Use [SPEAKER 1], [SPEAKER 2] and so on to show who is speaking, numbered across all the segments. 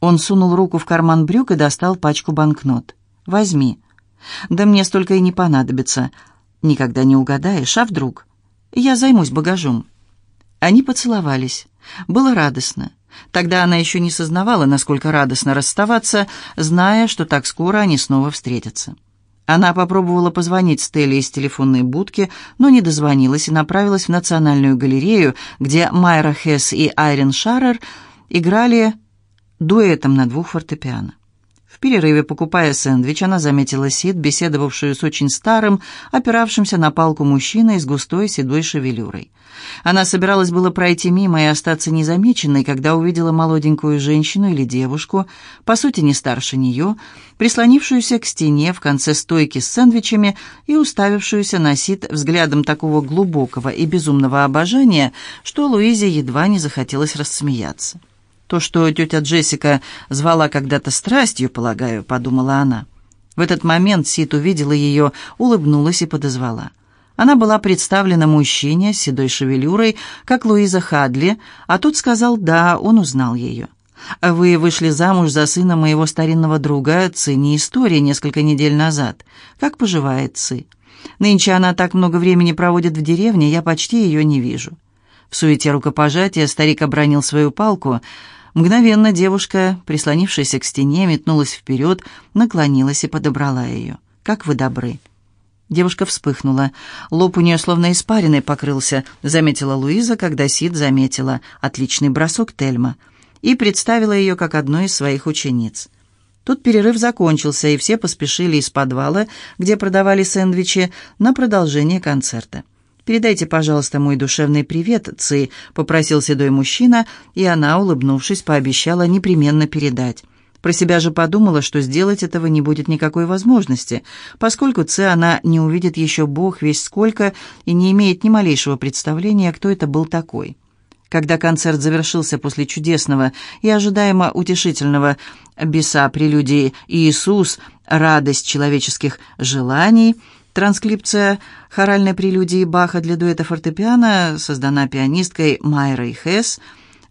[SPEAKER 1] Он сунул руку в карман брюк и достал пачку банкнот. «Возьми». «Да мне столько и не понадобится. Никогда не угадаешь, а вдруг?» «Я займусь багажом». Они поцеловались. Было радостно. Тогда она еще не сознавала, насколько радостно расставаться, зная, что так скоро они снова встретятся. Она попробовала позвонить Стелле из телефонной будки, но не дозвонилась и направилась в Национальную галерею, где Майра Хесс и Айрин Шаррер играли дуэтом на двух фортепиано. В перерыве, покупая сэндвич, она заметила Сид, беседовавшую с очень старым, опиравшимся на палку мужчиной с густой седой шевелюрой. Она собиралась было пройти мимо и остаться незамеченной, когда увидела молоденькую женщину или девушку, по сути не старше нее, прислонившуюся к стене в конце стойки с сэндвичами и уставившуюся на Сид взглядом такого глубокого и безумного обожания, что Луизе едва не захотелось рассмеяться. То, что тетя Джессика звала когда-то страстью, полагаю, подумала она. В этот момент Сид увидела ее, улыбнулась и подозвала. Она была представлена мужчине с седой шевелюрой, как Луиза Хадли, а тот сказал «да», он узнал ее. «Вы вышли замуж за сына моего старинного друга, Ци, не история, несколько недель назад. Как поживает Ци? Нынче она так много времени проводит в деревне, я почти ее не вижу». В суете рукопожатия старик обронил свою палку – Мгновенно девушка, прислонившаяся к стене, метнулась вперед, наклонилась и подобрала ее. «Как вы добры!» Девушка вспыхнула. Лоб у нее словно испариной покрылся, заметила Луиза, когда Сид заметила отличный бросок Тельма и представила ее как одну из своих учениц. Тут перерыв закончился, и все поспешили из подвала, где продавали сэндвичи, на продолжение концерта. «Передайте, пожалуйста, мой душевный привет, Ци», — попросил седой мужчина, и она, улыбнувшись, пообещала непременно передать. Про себя же подумала, что сделать этого не будет никакой возможности, поскольку Ци она не увидит еще бог весь сколько и не имеет ни малейшего представления, кто это был такой. Когда концерт завершился после чудесного и ожидаемо утешительного беса прелюдии «Иисус. Радость человеческих желаний», Транскрипция хоральной прелюдии Баха для дуэта фортепиано создана пианисткой Майрой Хесс.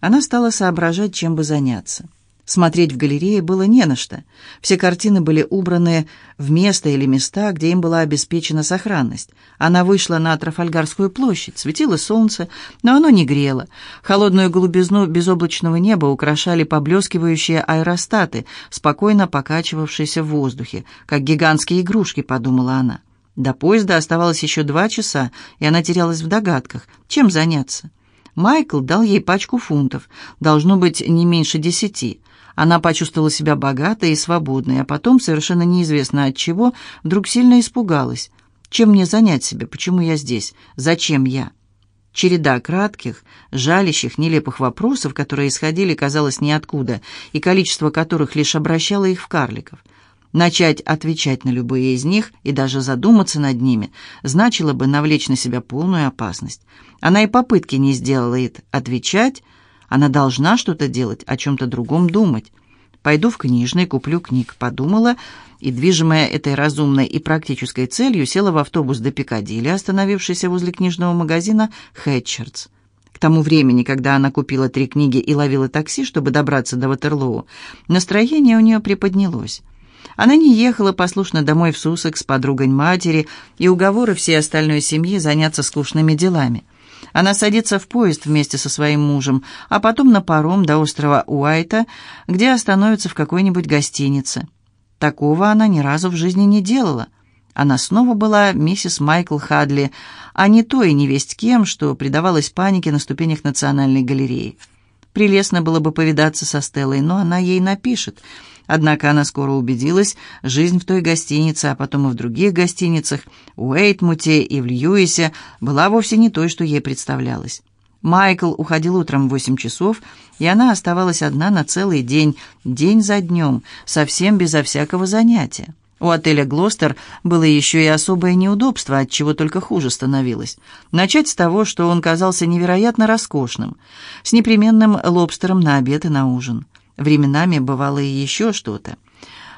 [SPEAKER 1] Она стала соображать, чем бы заняться. Смотреть в галерее было не на что. Все картины были убраны в место или места, где им была обеспечена сохранность. Она вышла на Трафальгарскую площадь, светило солнце, но оно не грело. Холодную голубизну безоблачного неба украшали поблескивающие аэростаты, спокойно покачивавшиеся в воздухе, как гигантские игрушки, подумала она. До поезда оставалось еще два часа, и она терялась в догадках, чем заняться. Майкл дал ей пачку фунтов, должно быть не меньше десяти. Она почувствовала себя богатой и свободной, а потом, совершенно неизвестно от чего, вдруг сильно испугалась. Чем мне занять себя? Почему я здесь? Зачем я? Череда кратких, жалящих, нелепых вопросов, которые исходили, казалось, ниоткуда, и количество которых лишь обращало их в карликов – Начать отвечать на любые из них и даже задуматься над ними значило бы навлечь на себя полную опасность. Она и попытки не сделала it отвечать, она должна что-то делать, о чем-то другом думать. «Пойду в книжный, куплю книг», — подумала, и, движимая этой разумной и практической целью, села в автобус до Пикадилли, остановившийся возле книжного магазина «Хэтчердс». К тому времени, когда она купила три книги и ловила такси, чтобы добраться до Ватерлоу, настроение у нее приподнялось. Она не ехала послушно домой в Сусек с подругой матери и уговоры всей остальной семьи заняться скучными делами. Она садится в поезд вместе со своим мужем, а потом на паром до острова Уайта, где остановится в какой-нибудь гостинице. Такого она ни разу в жизни не делала. Она снова была миссис Майкл Хадли, а не той невесть кем, что предавалась панике на ступенях Национальной галереи. Прелестно было бы повидаться со Стеллой, но она ей напишет – Однако она скоро убедилась, жизнь в той гостинице, а потом и в других гостиницах, у Эйтмуте и в Льюисе, была вовсе не той, что ей представлялось. Майкл уходил утром в восемь часов, и она оставалась одна на целый день, день за днем, совсем безо всякого занятия. У отеля «Глостер» было еще и особое неудобство, от чего только хуже становилось. Начать с того, что он казался невероятно роскошным, с непременным лобстером на обед и на ужин. Временами бывало и еще что-то.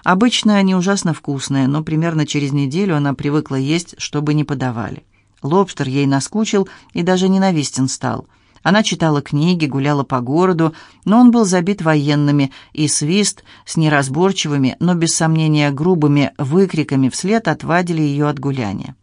[SPEAKER 1] Обычно они ужасно вкусные, но примерно через неделю она привыкла есть, чтобы не подавали. Лобстер ей наскучил и даже ненавистен стал. Она читала книги, гуляла по городу, но он был забит военными, и свист с неразборчивыми, но без сомнения грубыми выкриками вслед отвадили ее от гуляния.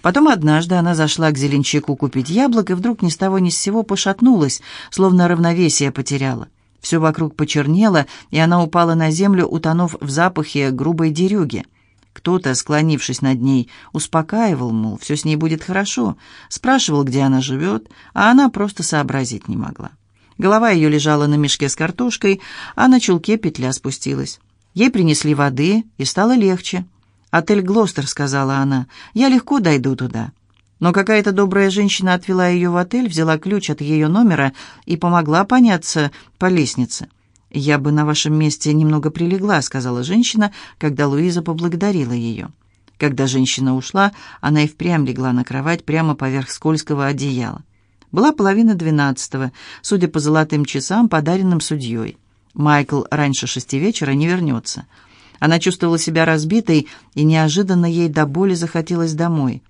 [SPEAKER 1] Потом однажды она зашла к зеленчаку купить яблок и вдруг ни с того ни с сего пошатнулась, словно равновесие потеряла. Все вокруг почернело, и она упала на землю, утонув в запахе грубой дерюги. Кто-то, склонившись над ней, успокаивал, мол, все с ней будет хорошо, спрашивал, где она живет, а она просто сообразить не могла. Голова ее лежала на мешке с картошкой, а на чулке петля спустилась. Ей принесли воды, и стало легче. «Отель Глостер», — сказала она, — «я легко дойду туда». Но какая-то добрая женщина отвела ее в отель, взяла ключ от ее номера и помогла подняться по лестнице. «Я бы на вашем месте немного прилегла», — сказала женщина, когда Луиза поблагодарила ее. Когда женщина ушла, она и впрямь легла на кровать прямо поверх скользкого одеяла. Была половина двенадцатого, судя по золотым часам, подаренным судьей. Майкл раньше шести вечера не вернется. Она чувствовала себя разбитой, и неожиданно ей до боли захотелось домой.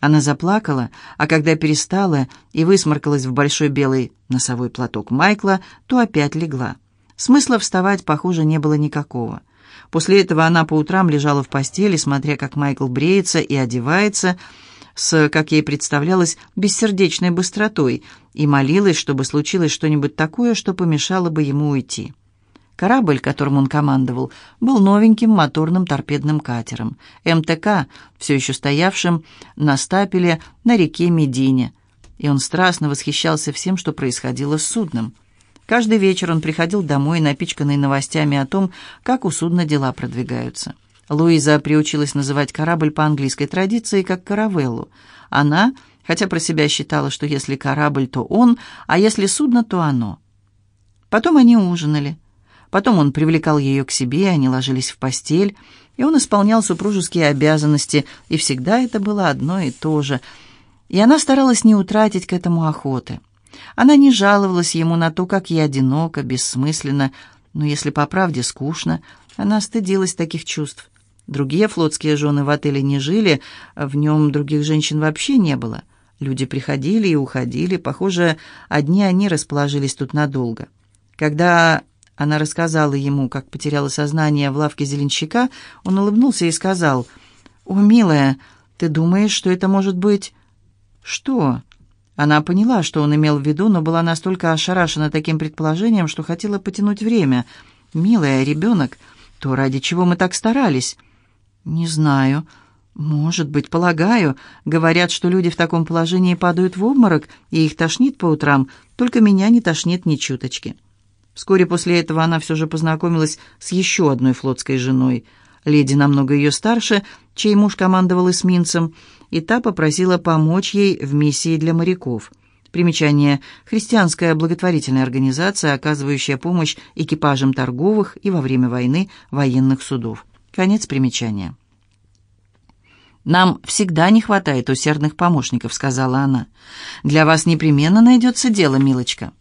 [SPEAKER 1] Она заплакала, а когда перестала и высморкалась в большой белый носовой платок Майкла, то опять легла. Смысла вставать, похоже, не было никакого. После этого она по утрам лежала в постели, смотря, как Майкл бреется и одевается, с, как ей представлялось, бессердечной быстротой, и молилась, чтобы случилось что-нибудь такое, что помешало бы ему уйти. Корабль, которым он командовал, был новеньким моторным торпедным катером, МТК, все еще стоявшим на стапеле на реке Медине, и он страстно восхищался всем, что происходило с судном. Каждый вечер он приходил домой, напичканный новостями о том, как у судна дела продвигаются. Луиза приучилась называть корабль по английской традиции как «каравеллу». Она, хотя про себя считала, что если корабль, то он, а если судно, то оно. Потом они ужинали. Потом он привлекал ее к себе, они ложились в постель, и он исполнял супружеские обязанности, и всегда это было одно и то же. И она старалась не утратить к этому охоты. Она не жаловалась ему на то, как ей одиноко, бессмысленно, но если по правде скучно, она стыдилась таких чувств. Другие флотские жены в отеле не жили, в нем других женщин вообще не было. Люди приходили и уходили, похоже, одни они расположились тут надолго. Когда она рассказала ему, как потеряла сознание в лавке зеленщика, он улыбнулся и сказал, «О, милая, ты думаешь, что это может быть...» «Что?» Она поняла, что он имел в виду, но была настолько ошарашена таким предположением, что хотела потянуть время. «Милая, ребенок, то ради чего мы так старались?» «Не знаю. Может быть, полагаю. Говорят, что люди в таком положении падают в обморок, и их тошнит по утрам, только меня не тошнит ни чуточки». Вскоре после этого она все же познакомилась с еще одной флотской женой – леди намного ее старше, чей муж командовал эсминцем, и та попросила помочь ей в миссии для моряков. Примечание. Христианская благотворительная организация, оказывающая помощь экипажам торговых и во время войны военных судов. Конец примечания. «Нам всегда не хватает усердных помощников», — сказала она. «Для вас непременно найдется дело, милочка».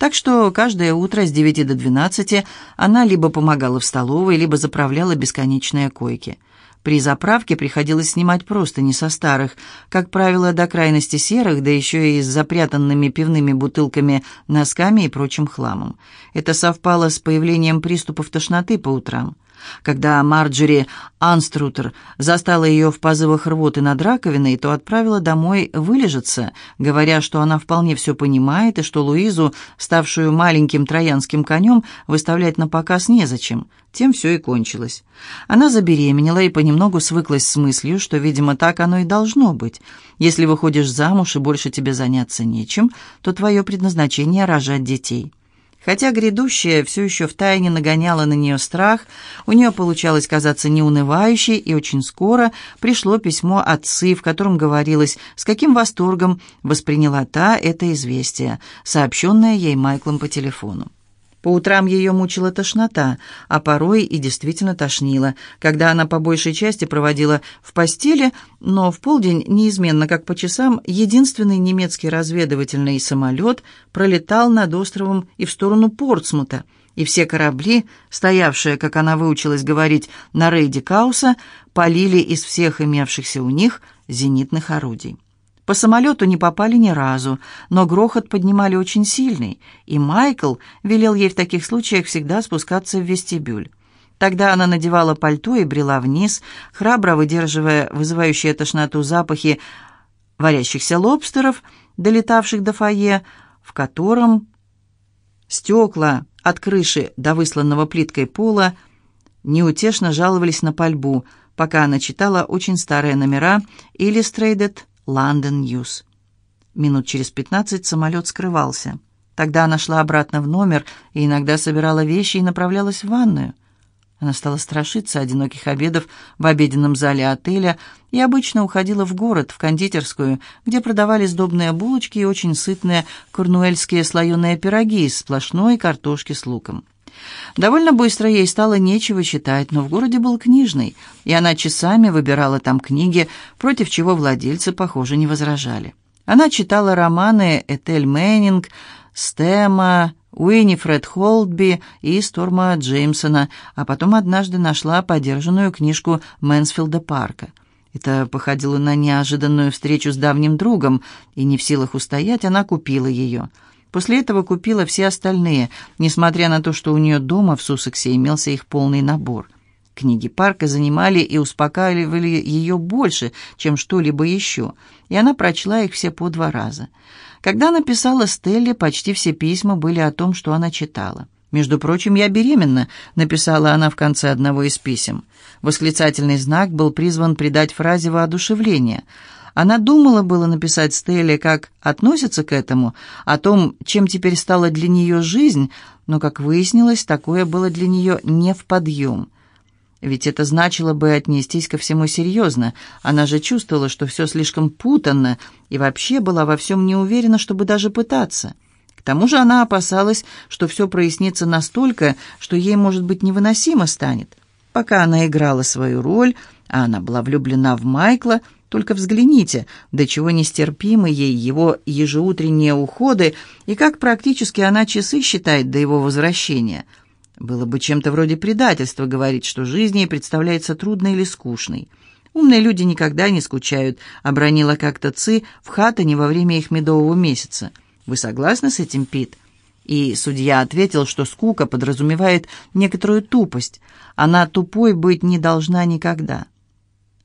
[SPEAKER 1] Так что каждое утро с 9 до 12 она либо помогала в столовой, либо заправляла бесконечные койки. При заправке приходилось снимать просто не со старых, как правило, до крайности серых, да еще и с запрятанными пивными бутылками, носками и прочим хламом. Это совпало с появлением приступов тошноты по утрам. Когда Марджери Анструтер застала ее в позывах рвоты над раковиной, то отправила домой вылежаться, говоря, что она вполне все понимает и что Луизу, ставшую маленьким троянским конем, выставлять на показ незачем. Тем все и кончилось. Она забеременела и понемногу свыклась с мыслью, что, видимо, так оно и должно быть. Если выходишь замуж и больше тебе заняться нечем, то твое предназначение – рожать детей. Хотя грядущее все еще втайне нагоняло на нее страх, у нее получалось казаться неунывающей, и очень скоро пришло письмо отцы, в котором говорилось, с каким восторгом восприняла та это известие, сообщенное ей Майклом по телефону. По утрам ее мучила тошнота, а порой и действительно тошнило, когда она по большей части проводила в постели, но в полдень, неизменно как по часам, единственный немецкий разведывательный самолет пролетал над островом и в сторону Портсмута, и все корабли, стоявшие, как она выучилась говорить, на рейде Кауса, полили из всех имевшихся у них зенитных орудий. По самолету не попали ни разу, но грохот поднимали очень сильный, и Майкл велел ей в таких случаях всегда спускаться в вестибюль. Тогда она надевала пальто и брела вниз, храбро выдерживая вызывающие тошноту запахи варящихся лобстеров, долетавших до фойе, в котором стекла от крыши до высланного плиткой пола неутешно жаловались на пальбу, пока она читала очень старые номера Illustrated News. Минут через пятнадцать самолет скрывался. Тогда она шла обратно в номер и иногда собирала вещи и направлялась в ванную. Она стала страшиться одиноких обедов в обеденном зале отеля и обычно уходила в город, в кондитерскую, где продавали сдобные булочки и очень сытные корнуэльские слоеные пироги из сплошной картошки с луком. Довольно быстро ей стало нечего читать, но в городе был книжный, и она часами выбирала там книги, против чего владельцы, похоже, не возражали. Она читала романы Этель Мэннинг, Стема, Уинифред Холдби и Сторма Джеймсона, а потом однажды нашла подержанную книжку Мэнсфилда Парка. Это походило на неожиданную встречу с давним другом, и не в силах устоять, она купила ее. После этого купила все остальные, несмотря на то, что у нее дома в Суссексе имелся их полный набор. Книги Парка занимали и успокаивали ее больше, чем что-либо еще, и она прочла их все по два раза – когда написала Стелле, почти все письма были о том, что она читала. «Между прочим, я беременна», — написала она в конце одного из писем. Восклицательный знак был призван придать фразе воодушевление. Она думала было написать Стелле, как относится к этому, о том, чем теперь стала для нее жизнь, но, как выяснилось, такое было для нее не в подъем. Ведь это значило бы отнестись ко всему серьезно. Она же чувствовала, что все слишком путанно, и вообще была во всем не уверена, чтобы даже пытаться. К тому же она опасалась, что все прояснится настолько, что ей, может быть, невыносимо станет. Пока она играла свою роль, а она была влюблена в Майкла, только взгляните, до чего нестерпимы ей его ежеутренние уходы и как практически она часы считает до его возвращения – было бы чем-то вроде предательства говорить, что жизнь ей представляется трудной или скучной. «Умные люди никогда не скучают», — обронила как-то Ци в Хаттоне во время их медового месяца. «Вы согласны с этим, Пит?» И судья ответил, что скука подразумевает некоторую тупость. Она тупой быть не должна никогда.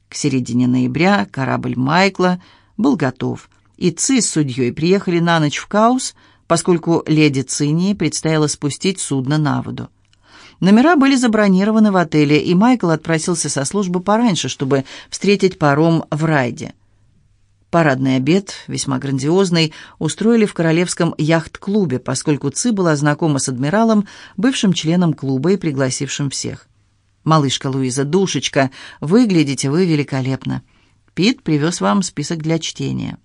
[SPEAKER 1] К середине ноября корабль Майкла был готов, и Ци с судьей приехали на ночь в Каус, поскольку леди Цинии предстояло спустить судно на воду. Номера были забронированы в отеле, и Майкл отпросился со службы пораньше, чтобы встретить паром в Райде. Парадный обед, весьма грандиозный, устроили в Королевском яхт-клубе, поскольку Ци была знакома с адмиралом, бывшим членом клуба и пригласившим всех. «Малышка Луиза, душечка, выглядите вы великолепно. Пит привез вам список для чтения».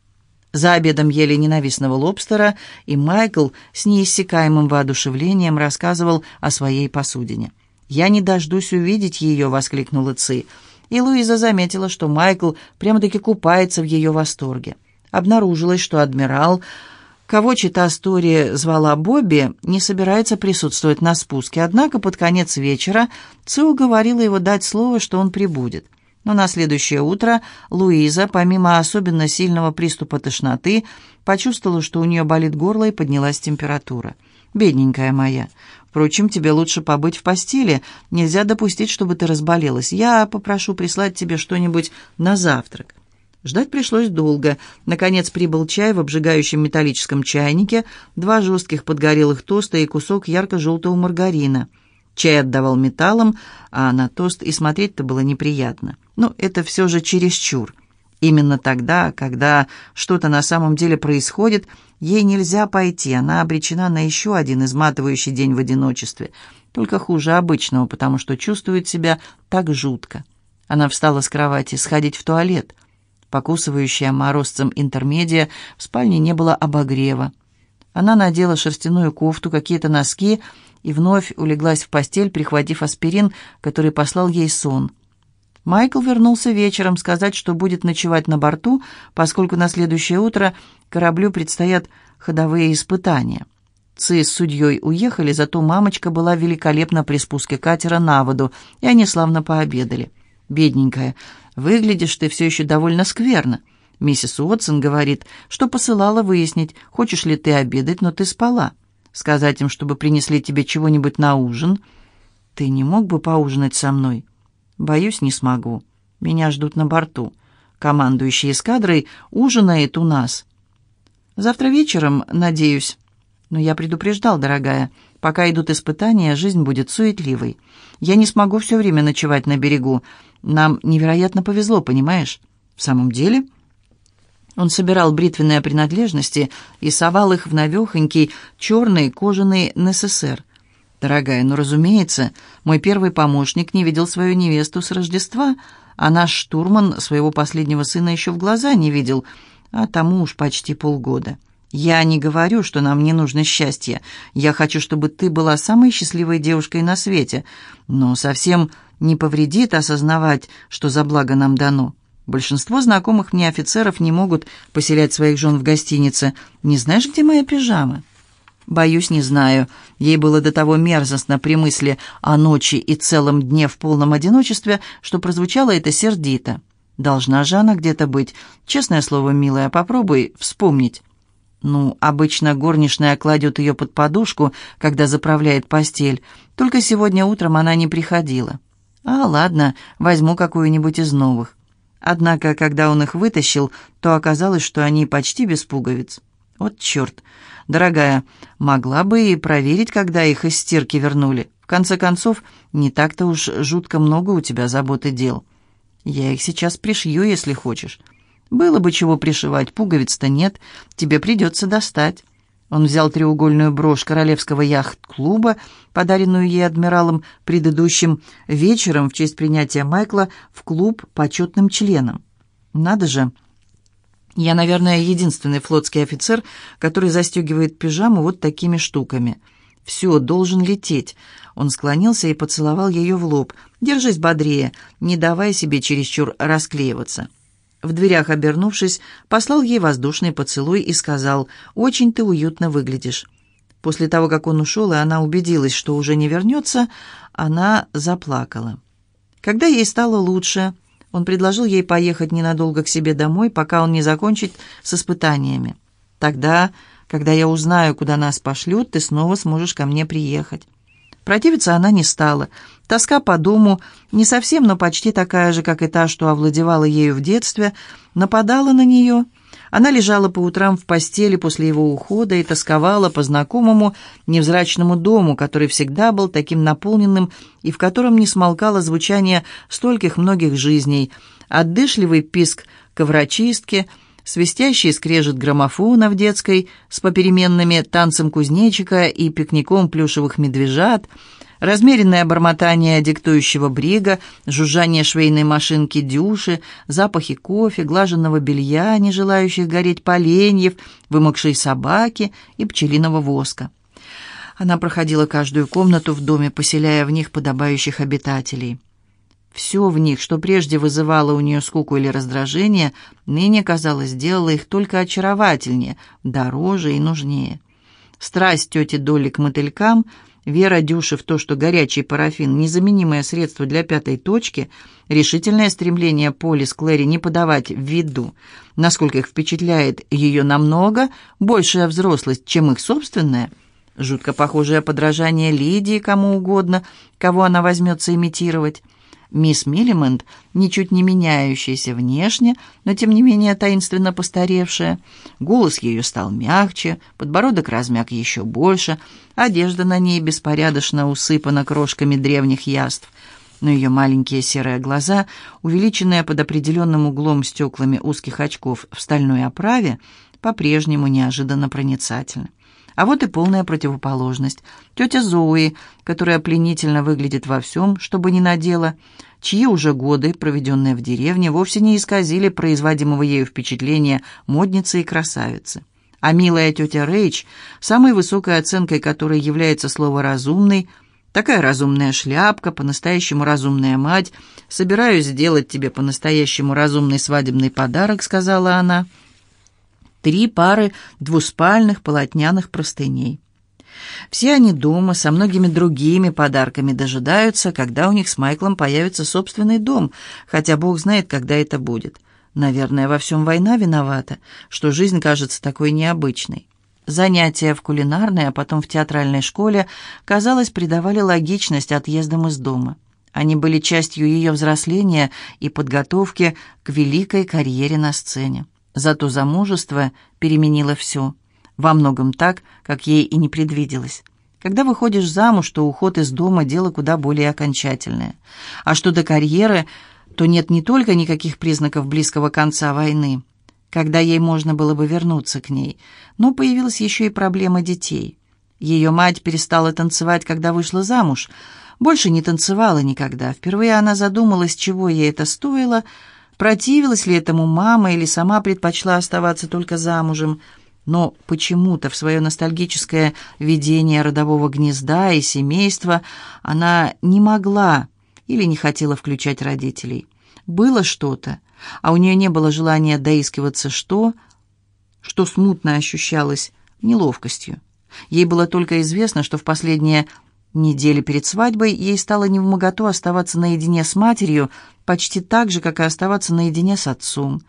[SPEAKER 1] За обедом ели ненавистного лобстера, и Майкл с неиссякаемым воодушевлением рассказывал о своей посудине. «Я не дождусь увидеть ее!» — воскликнула Ци. И Луиза заметила, что Майкл прямо-таки купается в ее восторге. Обнаружилось, что адмирал, кого чита Стори звала Бобби, не собирается присутствовать на спуске, однако под конец вечера Ци уговорила его дать слово, что он прибудет. Но на следующее утро Луиза, помимо особенно сильного приступа тошноты, почувствовала, что у нее болит горло и поднялась температура. «Бедненькая моя. Впрочем, тебе лучше побыть в постели. Нельзя допустить, чтобы ты разболелась. Я попрошу прислать тебе что-нибудь на завтрак». Ждать пришлось долго. Наконец прибыл чай в обжигающем металлическом чайнике, два жестких подгорелых тоста и кусок ярко-желтого маргарина – Чай отдавал металлом, а на тост и смотреть-то было неприятно. Но это все же чересчур. Именно тогда, когда что-то на самом деле происходит, ей нельзя пойти, она обречена на еще один изматывающий день в одиночестве, только хуже обычного, потому что чувствует себя так жутко. Она встала с кровати, сходить в туалет. Покусывающая морозцем интермедия, в спальне не было обогрева. Она надела шерстяную кофту, какие-то носки и вновь улеглась в постель, прихватив аспирин, который послал ей сон. Майкл вернулся вечером сказать, что будет ночевать на борту, поскольку на следующее утро кораблю предстоят ходовые испытания. Ци с судьей уехали, зато мамочка была великолепна при спуске катера на воду, и они славно пообедали. «Бедненькая, выглядишь ты все еще довольно скверно. Миссис Уотсон говорит, что посылала выяснить, хочешь ли ты обедать, но ты спала. Сказать им, чтобы принесли тебе чего-нибудь на ужин. Ты не мог бы поужинать со мной? Боюсь, не смогу. Меня ждут на борту. Командующий эскадрой ужинает у нас. Завтра вечером, надеюсь. Но я предупреждал, дорогая, пока идут испытания, жизнь будет суетливой. Я не смогу все время ночевать на берегу. Нам невероятно повезло, понимаешь? В самом деле... Он собирал бритвенные принадлежности и совал их в навехонький черный кожаный НССР. «Дорогая, ну, разумеется, мой первый помощник не видел свою невесту с Рождества, а наш штурман своего последнего сына еще в глаза не видел, а тому уж почти полгода. Я не говорю, что нам не нужно счастье. Я хочу, чтобы ты была самой счастливой девушкой на свете, но совсем не повредит осознавать, что за благо нам дано». Большинство знакомых мне офицеров не могут поселять своих жен в гостинице. Не знаешь, где моя пижама?» «Боюсь, не знаю. Ей было до того мерзостно при мысли о ночи и целом дне в полном одиночестве, что прозвучало это сердито. Должна же она где-то быть. Честное слово, милая, попробуй вспомнить». Ну, обычно горничная кладет ее под подушку, когда заправляет постель. Только сегодня утром она не приходила. А, ладно, возьму какую-нибудь из новых. Однако, когда он их вытащил, то оказалось, что они почти без пуговиц. Вот черт! Дорогая, могла бы и проверить, когда их из стирки вернули. В конце концов, не так-то уж жутко много у тебя забот и дел. Я их сейчас пришью, если хочешь. Было бы чего пришивать, пуговиц-то нет, тебе придется достать. Он взял треугольную брошь королевского яхт-клуба, подаренную ей адмиралом предыдущим вечером в честь принятия Майкла в клуб почетным членом. Надо же! Я, наверное, единственный флотский офицер, который застегивает пижаму вот такими штуками. Все, должен лететь. Он склонился и поцеловал ее в лоб. Держись бодрее, не давай себе чересчур расклеиваться. В дверях обернувшись, послал ей воздушный поцелуй и сказал «Очень ты уютно выглядишь». После того, как он ушел, и она убедилась, что уже не вернется, она заплакала. Когда ей стало лучше, он предложил ей поехать ненадолго к себе домой, пока он не закончит с испытаниями. «Тогда, когда я узнаю, куда нас пошлют, ты снова сможешь ко мне приехать». Противиться она не стала. Тоска по дому, не совсем, но почти такая же, как и та, что овладевала ею в детстве, нападала на нее. Она лежала по утрам в постели после его ухода и тосковала по знакомому невзрачному дому, который всегда был таким наполненным и в котором не смолкало звучание стольких многих жизней, отдышливый писк коврочистки — свистящий скрежет граммофона в детской с попеременными танцем кузнечика и пикником плюшевых медвежат, размеренное бормотание диктующего брига, жужжание швейной машинки дюши, запахи кофе, глаженного белья, не желающих гореть поленьев, вымокшей собаки и пчелиного воска. Она проходила каждую комнату в доме, поселяя в них подобающих обитателей. Все в них, что прежде вызывало у нее скуку или раздражение, ныне, казалось, делало их только очаровательнее, дороже и нужнее. Страсть тети Доли к мотылькам, вера Дюши в то, что горячий парафин – незаменимое средство для пятой точки, решительное стремление Поли с Клэри не подавать в виду, насколько их впечатляет ее намного большая взрослость, чем их собственная – жутко похожее подражание Лидии кому угодно, кого она возьмется имитировать – Мисс Миллимент, ничуть не меняющаяся внешне, но тем не менее таинственно постаревшая. Голос ее стал мягче, подбородок размяк еще больше, одежда на ней беспорядочно усыпана крошками древних яств. Но ее маленькие серые глаза, увеличенные под определенным углом стеклами узких очков в стальной оправе, по-прежнему неожиданно проницательны. А вот и полная противоположность. Тетя Зои, которая пленительно выглядит во всем, что бы ни надела, чьи уже годы, проведенные в деревне, вовсе не исказили производимого ею впечатления модницы и красавицы. А милая тетя Рейч, самой высокой оценкой которой является слово «разумный», Такая разумная шляпка, по-настоящему разумная мать. Собираюсь сделать тебе по-настоящему разумный свадебный подарок, сказала она три пары двуспальных полотняных простыней. Все они дома со многими другими подарками дожидаются, когда у них с Майклом появится собственный дом, хотя Бог знает, когда это будет. Наверное, во всем война виновата, что жизнь кажется такой необычной. Занятия в кулинарной, а потом в театральной школе, казалось, придавали логичность отъездам из дома. Они были частью ее взросления и подготовки к великой карьере на сцене. Зато замужество переменило все. Во многом так, как ей и не предвиделось. Когда выходишь замуж, то уход из дома – дело куда более окончательное. А что до карьеры, то нет не только никаких признаков близкого конца войны, когда ей можно было бы вернуться к ней, но появилась еще и проблема детей. Ее мать перестала танцевать, когда вышла замуж. Больше не танцевала никогда. Впервые она задумалась, чего ей это стоило, противилась ли этому мама или сама предпочла оставаться только замужем – но почему-то в свое ностальгическое видение родового гнезда и семейства она не могла или не хотела включать родителей. Было что-то, а у нее не было желания доискиваться что, что смутно ощущалось неловкостью. Ей было только известно, что в последние недели перед свадьбой ей стало невмоготу оставаться наедине с матерью, почти так же, как и оставаться наедине с отцом.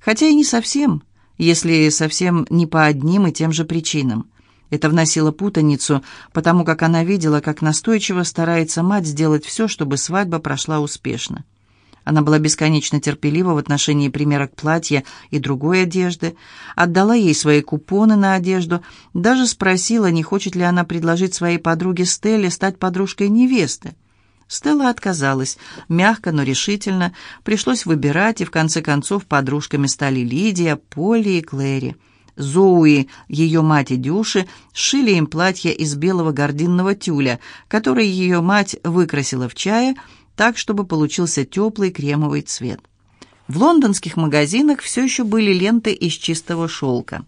[SPEAKER 1] Хотя и не совсем – если совсем не по одним и тем же причинам. Это вносило путаницу, потому как она видела, как настойчиво старается мать сделать все, чтобы свадьба прошла успешно. Она была бесконечно терпелива в отношении примерок платья и другой одежды, отдала ей свои купоны на одежду, даже спросила, не хочет ли она предложить своей подруге Стелле стать подружкой невесты. Стелла отказалась, мягко, но решительно. Пришлось выбирать, и в конце концов подружками стали Лидия, Полли и Клэри. Зоуи, ее мать и Дюши, сшили им платье из белого гординного тюля, которое ее мать выкрасила в чае, так, чтобы получился теплый кремовый цвет. В лондонских магазинах все еще были ленты из чистого шелка.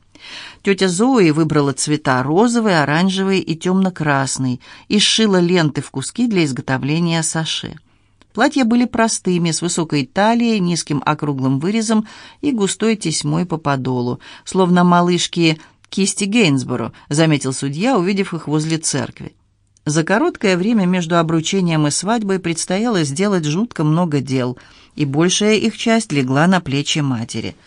[SPEAKER 1] Тетя Зои выбрала цвета розовый, оранжевый и темно-красный и сшила ленты в куски для изготовления саше. Платья были простыми, с высокой талией, низким округлым вырезом и густой тесьмой по подолу, словно малышки кисти Гейнсборо, заметил судья, увидев их возле церкви. За короткое время между обручением и свадьбой предстояло сделать жутко много дел, и большая их часть легла на плечи матери –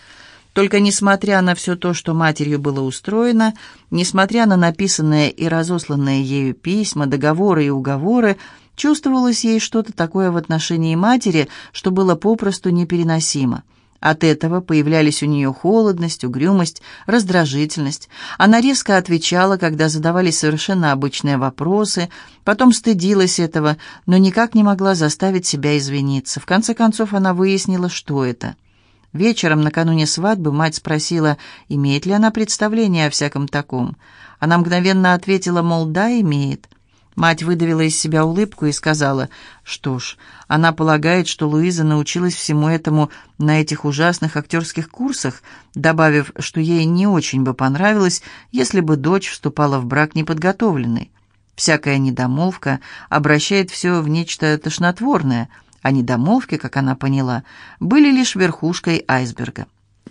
[SPEAKER 1] только несмотря на все то, что матерью было устроено, несмотря на написанные и разосланные ею письма, договоры и уговоры, чувствовалось ей что-то такое в отношении матери, что было попросту непереносимо. От этого появлялись у нее холодность, угрюмость, раздражительность. Она резко отвечала, когда задавались совершенно обычные вопросы, потом стыдилась этого, но никак не могла заставить себя извиниться. В конце концов она выяснила, что это – Вечером, накануне свадьбы, мать спросила, имеет ли она представление о всяком таком. Она мгновенно ответила, мол, да, имеет. Мать выдавила из себя улыбку и сказала, что ж, она полагает, что Луиза научилась всему этому на этих ужасных актерских курсах, добавив, что ей не очень бы понравилось, если бы дочь вступала в брак неподготовленной. Всякая недомолвка обращает все в нечто тошнотворное – а недомолвки, как она поняла, были лишь верхушкой айсберга.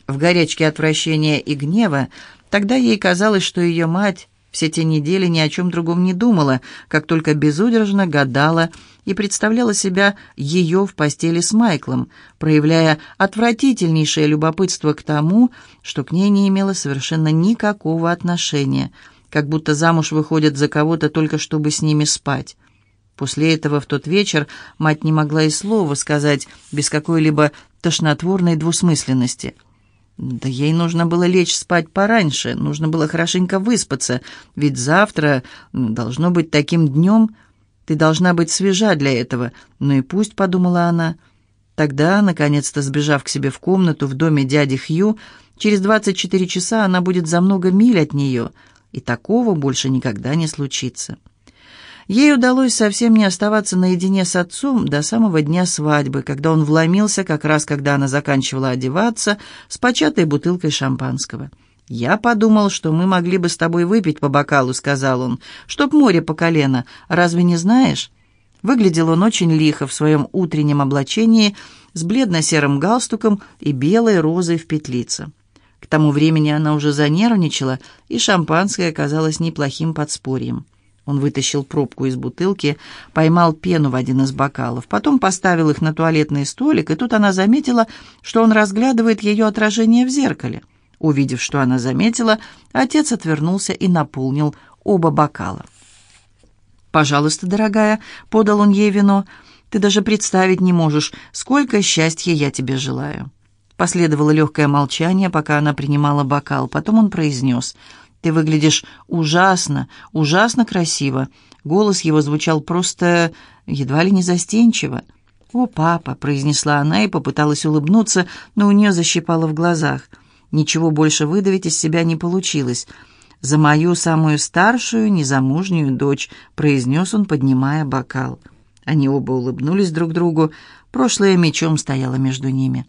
[SPEAKER 1] В горячке отвращения и гнева тогда ей казалось, что ее мать все те недели ни о чем другом не думала, как только безудержно гадала и представляла себя ее в постели с Майклом, проявляя отвратительнейшее любопытство к тому, что к ней не имело совершенно никакого отношения, как будто замуж выходят за кого-то только чтобы с ними спать. После этого в тот вечер мать не могла и слова сказать без какой-либо тошнотворной двусмысленности. Да ей нужно было лечь спать пораньше, нужно было хорошенько выспаться, ведь завтра должно быть таким днем. Ты должна быть свежа для этого. Ну и пусть, подумала она. Тогда, наконец-то сбежав к себе в комнату в доме дяди Хью, через 24 часа она будет за много миль от нее, и такого больше никогда не случится. Ей удалось совсем не оставаться наедине с отцом до самого дня свадьбы, когда он вломился, как раз когда она заканчивала одеваться, с початой бутылкой шампанского. «Я подумал, что мы могли бы с тобой выпить по бокалу», — сказал он, — «чтоб море по колено. Разве не знаешь?» Выглядел он очень лихо в своем утреннем облачении с бледно-серым галстуком и белой розой в петлице. К тому времени она уже занервничала, и шампанское оказалось неплохим подспорьем. Он вытащил пробку из бутылки, поймал пену в один из бокалов, потом поставил их на туалетный столик, и тут она заметила, что он разглядывает ее отражение в зеркале. Увидев, что она заметила, отец отвернулся и наполнил оба бокала. «Пожалуйста, дорогая», — подал он ей вино, — «ты даже представить не можешь, сколько счастья я тебе желаю». Последовало легкое молчание, пока она принимала бокал. Потом он произнес — ты выглядишь ужасно, ужасно красиво». Голос его звучал просто едва ли не застенчиво. «О, папа!» — произнесла она и попыталась улыбнуться, но у нее защипало в глазах. Ничего больше выдавить из себя не получилось. «За мою самую старшую, незамужнюю дочь», — произнес он, поднимая бокал. Они оба улыбнулись друг другу. Прошлое мечом стояло между ними.